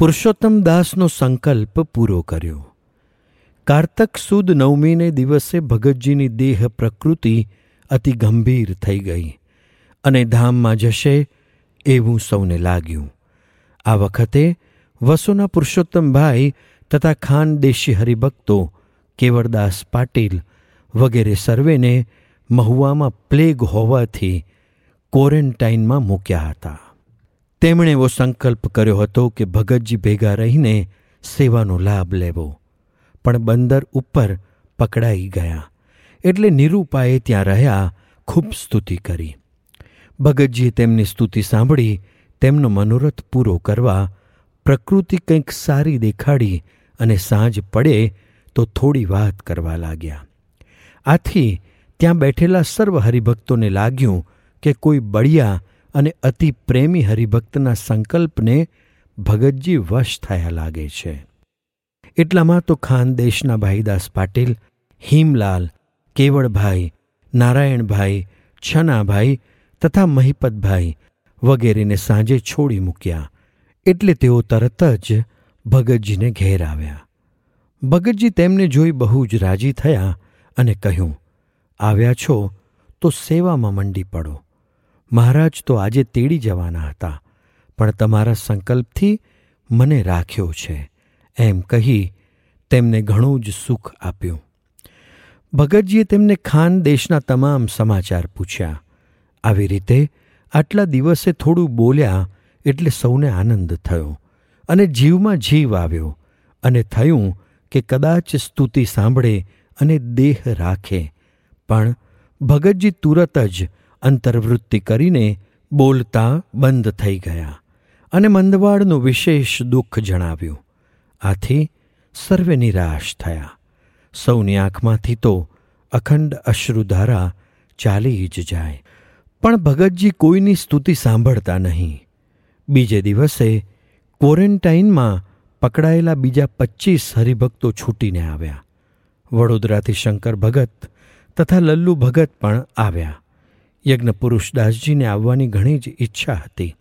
પુરુષોત્તમ દાસનો સંકલ્પ પૂરો કર્યો. કારતક સુદ નવમીને દિવસે ભગતજીની દેહ પ્રકૃતિ અતિ ગંભીર થઈ ગઈ અને ધામમાં જશે એવું સૌને લાગ્યું. આ વખતે વસુના પુરુષોત્તમભાઈ તથા ખાનદેશી હરિભક્તો કેવળદાસ પાટીલ વગેરે સર્વેને મહુવામાં પ્લેગ હોવાથી ક્વોરન્ટાઇનમાં મૂક્યા હતા. તેમણે એવો સંકલ્પ કર્યો હતો કે ભગતજી ભેગા રહીને સેવાનો લાભ લેવો. પણ બંદર ઉપર પકડાઈ ગયા. એટલે નિરૂપાએ ત્યાં રહ્યા, ખૂબ સ્તુતિ કરી. ભગતજીએ તેમની સ્તુતિ સાંભળી, તેમનો મનોરથ પૂરો કરવા, પ્રકૃતિ કંઈક સારી દેખાડી અને સાંજ પડે તો થોડી વાત કરવા લાગ્યા. આથી ત્યાં બેઠેલા સર્વ હરિભક્તોને લાગ્યું કે કોઈ બળિયા અને અતિ પ્રેમી હરિભક્તના સંકલ્પને ભગતજી વશ થયા લાગે છે. એટલામાં તો ખાનદેશના ભાઈદાસ પાટીલ, હિમલાલ, કેવળભાઈ, નારાયણભાઈ, છનાભાઈ તથા મહિપતભાઈ વગેરેને સાંજે છોડી મૂક્યા. એટલે તેઓ તરત જ ભગતજીને ઘેર આવ્યા. ભગતજી તેમને જોઈ બહુ જ રાજી થયા અને કહ્યું, આવ્યા છો તો સેવામાં મંડી પડો. મહારાજ તો આજે તેડી જવાના હતા, પણ તમારા સંકલ્પથી મને રાખ્યો છે, એમ કહી તેમને ઘણું જ સુખ આપ્યું. ભગતજીએ તેમને ખાન દેશના તમામ સમાચાર પૂછ્યા. આવી રીતે આટલા દિવસે થોડું બોલ્યા એટલે સૌને આનંદ થયો અને જીવમાં જીવ આવ્યો અને થયું કે કદાચ સ્તુતિ સાંભળે અને દેહ રાખે, પણ ભગતજી તુરત જ અંતર્વૃત્તિ કરીને બોલતા બંધ થઈ ગયા અને મંદવાડનું વિશેષ દુઃખ જણાવ્યું. આથી સર્વે નિરાશ થયા. સૌની આંખમાંથી તો અખંડ અશ્રુધારા ચાલી જ જાય. પણ ભગતજી કોઈની સ્તુતિ સાંભળતા નહીં. બીજે દિવસે ક્વોરન્ટાઇનમાં પકડાયેલા બીજા પચીસ હરિભક્તો છૂટીને આવ્યા. વડોદરાથી શંકર ભગત તથા લલ્લુ ભગત પણ આવ્યા. યજ્ઞ દાસજીને આવવાની ઘણી જ ઈચ્છા હતી.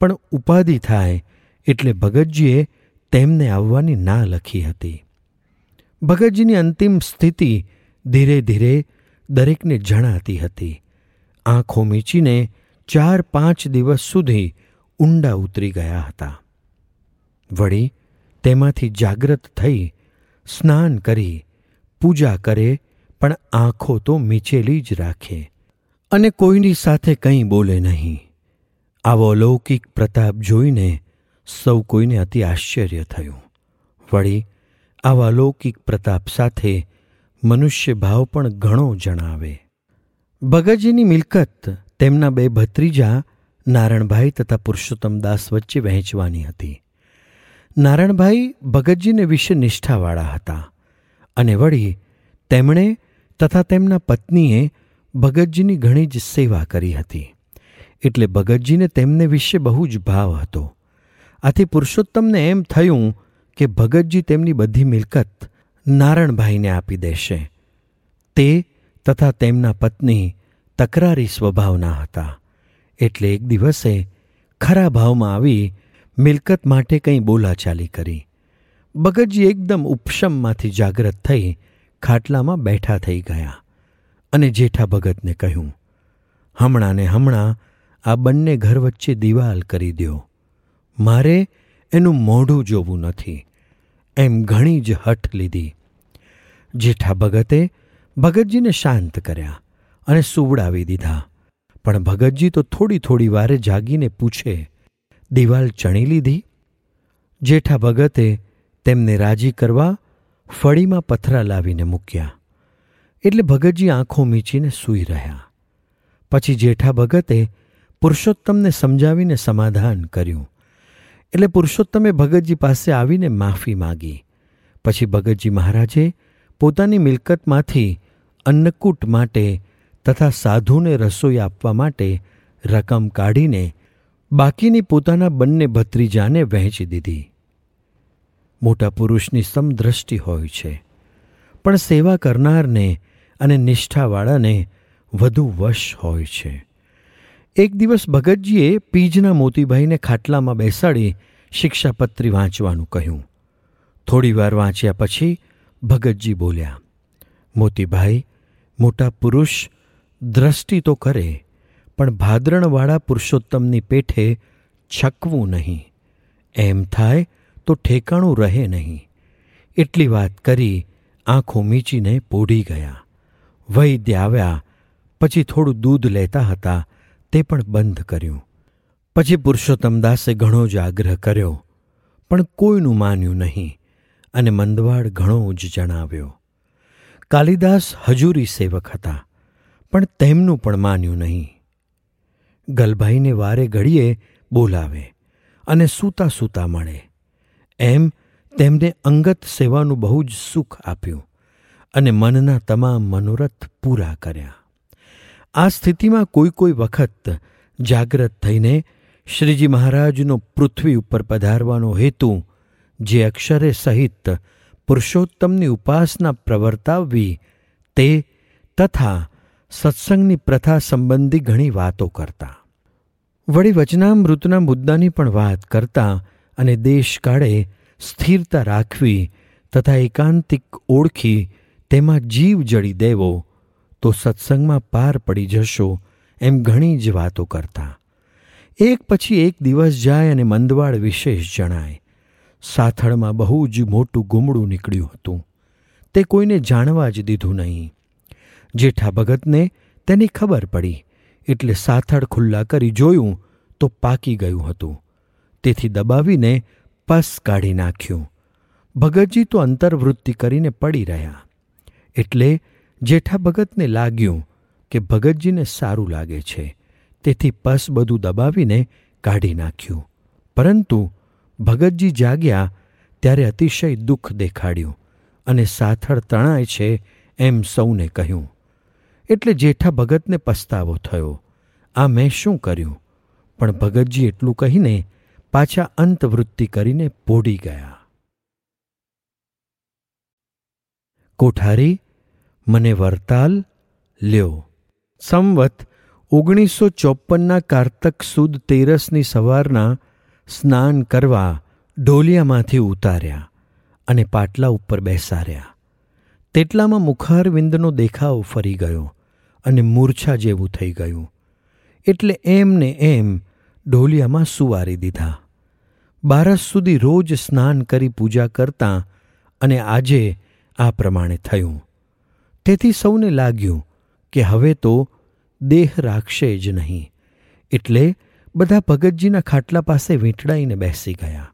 પણ ઉપાધિ થાય એટલે ભગતજીએ તેમને આવવાની ના લખી હતી. ભગતજીની અંતિમ સ્થિતિ ધીરે ધીરે દરેકને જણાતી હતી. આંખો મીચીને ચાર પાંચ દિવસ સુધી ઊંડા ઉતરી ગયા હતા. વળી તેમાંથી જાગ્રત થઈ સ્નાન કરી, પૂજા કરે, પણ આંખો તો મીચેલી જ રાખે. અને કોઈની સાથે કંઈ બોલે નહીં. આવો અલૌકિક પ્રતાપ જોઈને સૌ કોઈને અતિ આશ્ચર્ય થયું. વળી, આવા અલૌકિક પ્રતાપ સાથે મનુષ્ય ભાવ પણ ઘણો જણાવે. ભગતજીની મિલકત તેમના બે ભત્રીજા નારણભાઈ તથા પુરુષોત્તમદાસ વચ્ચે વહેંચવાની હતી. નારણભાઈ ભગતજીને વિશે નિષ્ઠાવાળા હતા અને વળી તેમણે તથા તેમના પત્નીએ ભગતજીની ઘણી જ સેવા કરી હતી. એટલે ભગતજીને તેમને વિશે બહુ જ ભાવ હતો. આથી પુરુષોત્તમને એમ થયું કે ભગતજી તેમની બધી મિલકત નારણભાઈને આપી દેશે. તે તથા તેમના પત્ની તકરારી સ્વભાવના હતા. એટલે એક દિવસે ખરા ભાવમાં આવી મિલકત માટે કંઈ બોલાચાલી કરી. ભગતજી એકદમ ઉપશમમાંથી જાગ્રત થઈ ખાટલામાં બેઠા થઈ ગયા. અને જેઠા ભગતને કહ્યું, હમણાં ને હમણાં આ બંને ઘર વચ્ચે દિવાલ કરી દો મારે એનું મોઢું જોવું નથી. એમ ઘણી જ હઠ લીધી. જેઠા ભગતે ભગતજીને શાંત કર્યા અને સુવડાવી દીધા. પણ ભગતજી તો થોડી થોડી વારે જાગીને પૂછે, દિવાલ ચણી લીધી? જેઠા ભગતે તેમને રાજી કરવા ફળીમાં પથરા લાવીને મૂક્યા. એટલે ભગતજી આંખો મીચીને સૂઈ રહ્યા. પછી જેઠા ભગતે પુરુષોત્તમને સમજાવીને સમાધાન કર્યું. એટલે પુરુષોત્તમે ભગતજી પાસે આવીને માફી માગી. પછી ભગતજી મહારાજે પોતાની મિલકતમાંથી અન્નકૂટ માટે તથા સાધુને રસોઈ આપવા માટે રકમ કાઢીને બાકીની પોતાના બંને ભત્રીજાને વહેંચી દીધી. મોટા પુરુષની સમદ્રષ્ટિ હોય છે. પણ સેવા કરનારને અને નિષ્ઠાવાળાને વધુ વશ હોય છે. એક દિવસ ભગતજીએ પીજના મોતીભાઈને ખાટલામાં બેસાડી શિક્ષાપત્રી વાંચવાનું કહ્યું. થોડીવાર વાંચ્યા પછી ભગતજી બોલ્યા, મોતીભાઈ, મોટા પુરુષ દ્રષ્ટિ તો કરે, પણ ભાદરણવાળા પુરુષોત્તમની પેઠે છકવું નહીં. એમ થાય તો ઠેકાણું રહે નહીં. એટલી વાત કરી આંખો મીચીને પોઢી ગયા. વૈદ્ય આવ્યા પછી થોડું દૂધ લેતા હતા, તે પણ બંધ કર્યું. પછી પુરુષોત્તમદાસે ઘણો જ આગ્રહ કર્યો, પણ કોઈનું માન્યું નહીં, અને મંદવાડ ઘણો જ જણાવ્યો. કાલિદાસ હજુરી સેવક હતા, પણ તેમનું પણ માન્યું નહીં. ગલભાઈને વારે ઘડીએ બોલાવે અને સૂતા સૂતા મળે. એમ તેમને અંગત સેવાનું બહુ જ સુખ આપ્યું અને મનના તમામ મનોરથ પૂરા કર્યા. આ સ્થિતિમાં કોઈ કોઈ વખત જાગ્રત થઈને શ્રીજી મહારાજનો પૃથ્વી ઉપર પધારવાનો હેતુ જે અક્ષરે સહિત પુરુષોત્તમની ઉપાસના પ્રવર્તાવવી તે તથા સત્સંગની પ્રથા સંબંધી ઘણી વાતો કરતા. વળી વચનામૃતના મુદ્દાની પણ વાત કરતા અને દેશકાળે સ્થિરતા રાખવી તથા એકાંતિક ઓળખી તેમાં જીવ જડી દેવો, તો સત્સંગમાં પાર પડી જશો એમ ઘણી જ વાતો કરતા. એક પછી એક દિવસ જાય અને મંદવાડ વિશેષ જણાય. સાથળમાં બહુ જ મોટું ગુમડું નીકળ્યું હતું. તે કોઈને જાણવા જ દીધું નહીં. જેઠા ભગતને તેની ખબર પડી, એટલે સાથળ ખુલ્લા કરી જોયું તો પાકી ગયું હતું. તેથી દબાવીને પસ કાઢી નાખ્યું. ભગતજી તો અંતર્વૃત્તિ કરીને પડી રહ્યા. એટલે જેઠા ભગતને લાગ્યું કે ભગતજીને સારું લાગે છે. તેથી પસ બધું દબાવીને કાઢી નાખ્યું. પરંતુ ભગતજી જાગ્યા ત્યારે અતિશય દુઃખ દેખાડ્યું અને સાથળ તણાય છે એમ સૌને કહ્યું. એટલે જેઠા ભગતને પસ્તાવો થયો. આ મેં શું કર્યું? પણ ભગતજી એટલું કહીને પાછા અંતવૃત્તિ કરીને પોડી ગયા. કોઠારી, મને વરતાલ, લ્યો. સંવત ઓગણીસો ચોપનના કારતક સુદ તેરસની સવારના સ્નાન કરવા ઢોલિયામાંથી ઉતાર્યા અને પાટલા ઉપર બેસાર્યા તેટલામાં મુખારવિંદનો દેખાવ ફરી ગયો અને મૂર્છા જેવું થઈ ગયું. એટલે એમને એમ ઢોલિયામાં સુવારી દીધા. બારસ સુધી રોજ સ્નાન કરી પૂજા કરતાં અને આજે આ પ્રમાણે થયું. તેથી સૌને લાગ્યું કે હવે તો દેહ રાખશે જ નહીં. એટલે બધા ભગતજીના ખાટલા પાસે વીંટળાઈને બેસી ગયા.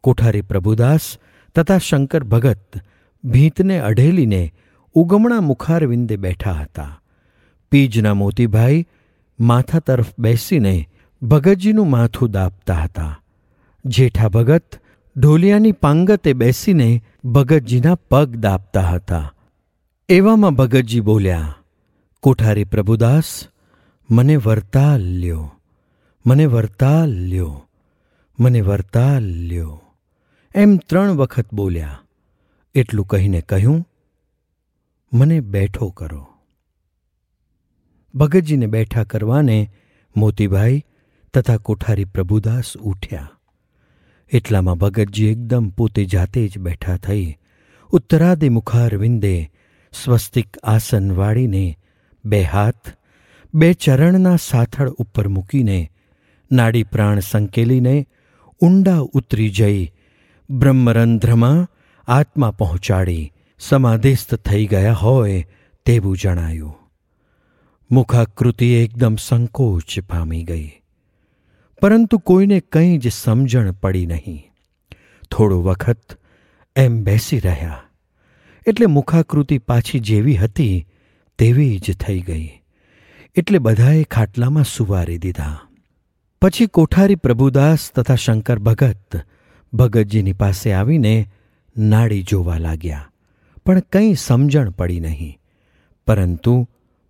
કોઠારી પ્રભુદાસ તથા શંકર ભગત ભીંતને અઢેલીને ઉગમણા મુખારવિંદે બેઠા હતા. પીજના મોતીભાઈ માથા તરફ બેસીને ભગતજીનું માથું દાબતા હતા. જેઠા ભગત ઢોલિયાની પાંગતે બેસીને ભગતજીના પગ દાબતા હતા. એવામાં ભગતજી બોલ્યા, કોઠારી પ્રભુદાસ, મને વરતાલ લ્યો, મને વરતાલ લ્યો, મને વરતાલ લ્યો. એમ ત્રણ વખત બોલ્યા. એટલું કહીને કહ્યું, મને બેઠો કરો. ભગતજીને બેઠા કરવાને મોતીભાઈ તથા કોઠારી પ્રભુદાસ ઉઠ્યા. એટલામાં ભગતજી એકદમ પોતે જાતે જ બેઠા થઈ ઉત્તરાદિ મુખારવિંદે સ્વસ્તિક આસન વાળીને બે હાથ, બે ચરણના સાથળ ઉપર મૂકીને નાડી પ્રાણ સંકેલીને ઊંડા ઉતરી જઈ બ્રહ્મરંધ્રમાં આત્મા પહોંચાડી સમાધિસ્થ થઈ ગયા હોય તેવું જણાયું. મુખાકૃતિ એકદમ સંકોચ પામી ગઈ. પરંતુ કોઈને કંઈ જ સમજણ પડી નહીં. થોડો વખત એમ બેસી રહ્યા. એટલે મુખાકૃતિ પાછી જેવી હતી, તેવી જ થઈ ગઈ. એટલે બધાએ ખાટલામાં સુવારી દીધા. પછી કોઠારી પ્રભુદાસ તથા શંકર ભગત ભગતજીની પાસે આવીને નાડી જોવા લાગ્યા. પણ કંઈ સમજણ પડી નહીં. પરંતુ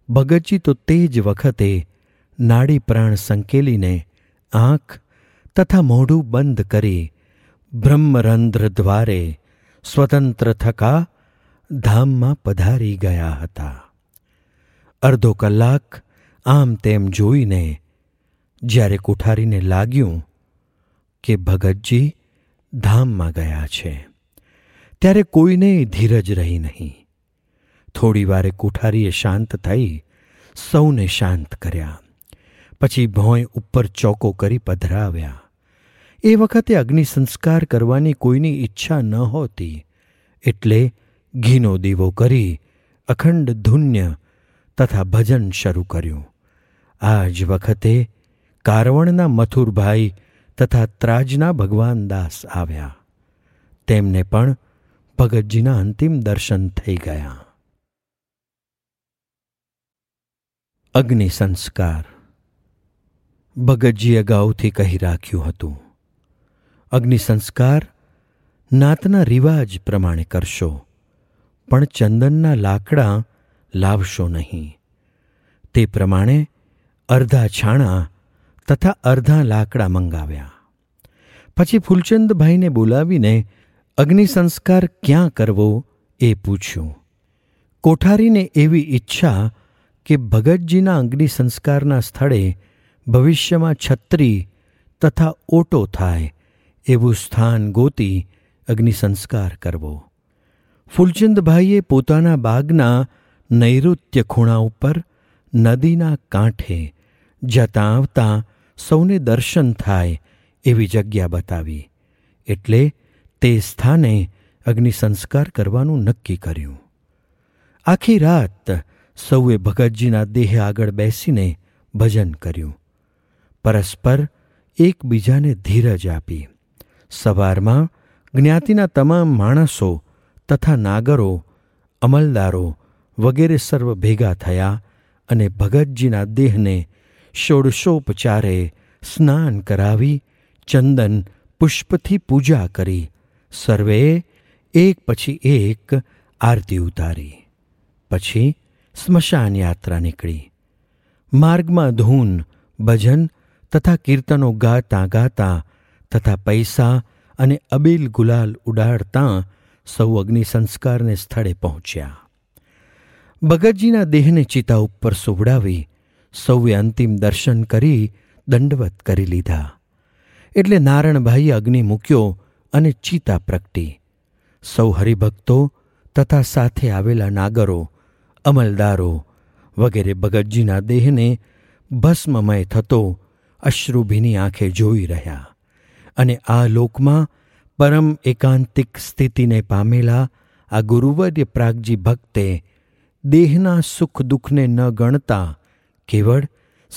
ભગતજી તો તે જ વખતે નાડી પ્રાણ સંકેલીને આંખ તથા મોઢું બંધ કરી બ્રહ્મરંધ્ર દ્વારે સ્વતંત્ર થકા ધામમાં પધારી ગયા હતા. અડધો કલાક આમ તેમ જોઈને જ્યારે કોઠારીને લાગ્યું કે ભગતજી ધામમાં ગયા છે, ત્યારે કોઈને ધીરજ રહી નહીં. થોડી વારે કુઠારીએ શાંત થઈ સૌને શાંત કર્યા. પછી ભોંય ઉપર ચોકો કરી પધરાવ્યા. એ વખતે અગ્નિ સંસ્કાર કરવાની કોઈની ઈચ્છા ન હોતી. એટલે ઘીનો દીવો કરી અખંડ ધુન્ય તથા ભજન શરૂ કર્યું. આ જ વખતે કારવણના મથુરભાઈ તથા ત્રાજના ભગવાન દાસ આવ્યા. તેમને પણ ભગતજીના અંતિમ દર્શન થઈ ગયા. અગ્નિ સંસ્કાર ભગતજી અગાઉથી કહી રાખ્યું હતું, અગ્નિ સંસ્કાર નાતના રિવાજ પ્રમાણે કરશો, પણ ચંદનના લાકડા લાવશો નહીં. તે પ્રમાણે અર્ધા છાણા તથા અર્ધા લાકડા મંગાવ્યા. પછી ફૂલચંદભાઈને બોલાવીને અગ્નિ સંસ્કાર ક્યાં કરવો એ પૂછ્યું. કોઠારીને એવી ઈચ્છા કે ભગતજીના અગ્નિ સંસ્કારના સ્થળે ભવિષ્યમાં છત્રી તથા ઓટો થાય એવું સ્થાન ગોતી અગ્નિ સંસ્કાર કરવો. ફૂલચંદભાઈએ પોતાના બાગના નૈઋત્ય ખૂણા ઉપર નદીના કાંઠે જતાં આવતાં સૌને દર્શન થાય એવી જગ્યા બતાવી એટલે તે સ્થાને અગ્નિ સંસ્કાર કરવાનું નક્કી કર્યું. આખી રાત સૌએ ભગતજીના દેહ આગળ બેસીને ભજન કર્યું. પરસ્પર એકબીજાને ધીરજ આપી. સવારમાં જ્ઞાતિના તમામ માણસો તથા નાગરો, અમલદારો વગેરે સર્વ ભેગા થયા અને ભગતજીના દેહને ષોડશોપચારે સ્નાન કરાવી, ચંદન પુષ્પથી પૂજા કરી સર્વેએ એક પછી એક આરતી ઉતારી. પછી સ્મશાન યાત્રા નીકળી. માર્ગમાં ધૂન, ભજન તથા કીર્તનો ગાતા ગાતા તથા પૈસા અને અબીલ ગુલાલ ઉડાડતાં સૌ અગ્નિ સંસ્કારને સ્થળે પહોંચ્યા. ભગતજીના દેહને ચિતા ઉપર સુવડાવી સૌએ અંતિમ દર્શન કરી દંડવત કરી લીધા. એટલે નારણભાઈએ અગ્નિ મૂક્યો અને ચિતા પ્રગટી. સૌ હરિભક્તો તથા સાથે આવેલા નાગરો, અમલદારો વગેરે ભગતજીના દેહને ભસ્મમય થતો અશ્રુભીની આંખે જોઈ રહ્યા અને આ લોકમાં પરમ એકાંતિક સ્થિતિને પામેલા આ ગુરુવર્ય પ્રાગજી ભક્તે દેહના સુખ દુઃખને ન ગણતા કેવળ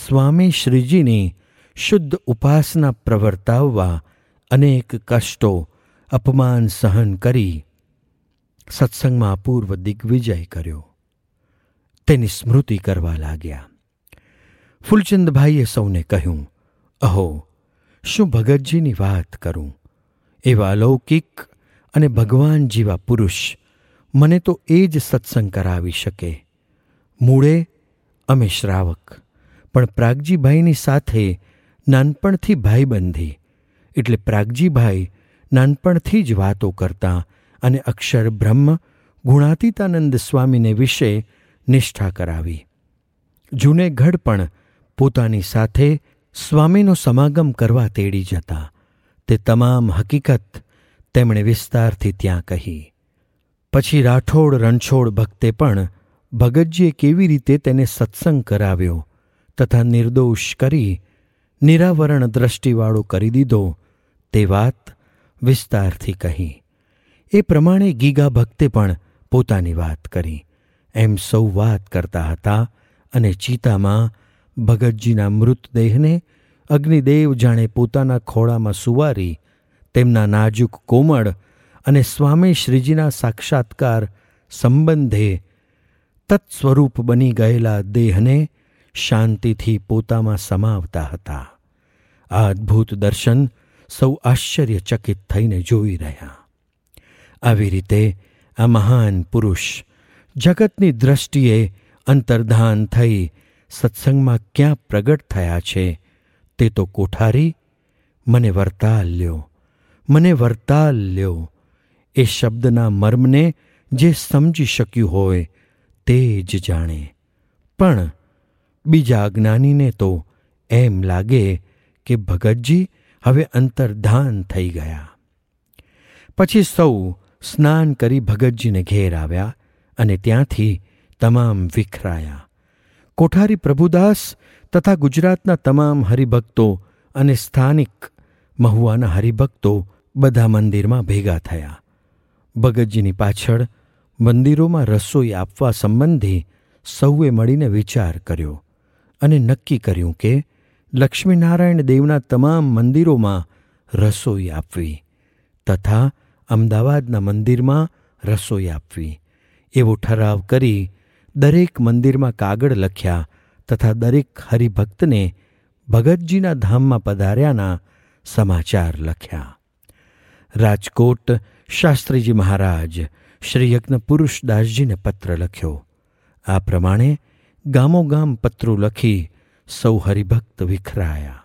સ્વામી શ્રીજીની શુદ્ધ ઉપાસના પ્રવર્તાવવા અનેક કષ્ટો અપમાન સહન કરી સત્સંગમાં અપૂર્વ દિગ્વિજય કર્યો. તેની સ્મૃતિ કરવા લાગ્યા. ફૂલચંદભાઈએ સૌને કહ્યું અહો, શું ભગતજીની વાત કરું? એવા અલૌકિક અને ભગવાન જેવા પુરુષ મને તો એ જ સત્સંગ કરાવી શકે. મૂળે અમે શ્રાવક, પણ પ્રાગજીભાઈની સાથે નાનપણથી ભાઈબંધી, એટલે પ્રાગજીભાઈ નાનપણથી જ વાતો કરતા અને અક્ષર બ્રહ્મ ગુણાતીતાનંદ સ્વામીને વિશે નિષ્ઠા કરાવી. જૂનેગઢ પણ પોતાની સાથે સ્વામીનો સમાગમ કરવા તેડી જતા તે તમામ હકીકત તેમણે વિસ્તારથી ત્યાં કહી. પછી રાઠોડ રણછોડ ભક્તે પણ ભગતજીએ કેવી રીતે તેને સત્સંગ કરાવ્યો તથા નિર્દોષ કરી નિરાવરણ દ્રષ્ટિવાળો કરી દીધો તે વાત વિસ્તારથી કહી. એ પ્રમાણે ગીગા ભક્તે પણ પોતાની વાત કરી. એમ સૌ વાત કરતા હતા અને ચિતામાં ભગતજીના મૃતદેહને અગ્નિદેવ જાણે પોતાના ખોળામાં સુવારી, તેમના નાજુક કોમળ અને સ્વામી શ્રીજીના સાક્ષાત્કાર સંબંધે તત્સ્વરૂપ બની ગયેલા દેહને શાંતિથી પોતામાં સમાવતા હતા. આ અદ્ભુત દર્શન સૌ આશ્ચર્યચકિત થઈને જોઈ રહ્યા. આવી રીતે આ મહાન પુરુષ જગતની દ્રષ્ટિએ અંતર્ધાન થઈ સત્સંગમાં ક્યાં પ્રગટ થયા છે, તે તો કોઠારી મને વર્તાલ લ્યો, મને વર્તાલ લ્યો. એ શબ્દના મર્મને જે સમજી શક્યું હોય તે જ જાણે. પણ બીજા અજ્ઞાનીને તો એમ લાગે કે ભગતજી હવે અંતર્ધાન થઈ ગયા. પછી સૌ સ્નાન કરી ભગતજીને ઘેર આવ્યા અને ત્યાંથી તમામ વિખરાયા. કોઠારી પ્રભુદાસ તથા ગુજરાતના તમામ હરિભક્તો અને સ્થાનિક મહુવાના હરિભક્તો બધા મંદિરમાં ભેગા થયા. ભગતજીની પાછળ મંદિરોમાં રસોઈ આપવા સંબંધી સૌએ મળીને વિચાર કર્યો અને નક્કી કર્યું કે લક્ષ્મીનારાયણ દેવના તમામ મંદિરોમાં રસોઈ આપવી તથા અમદાવાદના મંદિરમાં રસોઈ આપવી. એવો ઠરાવ કરી દરેક મંદિરમાં કાગળ લખ્યા તથા દરેક હરિભક્તને ભગતજીના ધામમાં પધાર્યાના સમાચાર લખ્યા. રાજકોટ શાસ્ત્રીજી મહારાજ શ્રી પુરુષદાસજીને પત્ર લખ્યો. આ પ્રમાણે ગામોગામ પત્રો લખી સૌ હરિભક્ત વિખરાયા.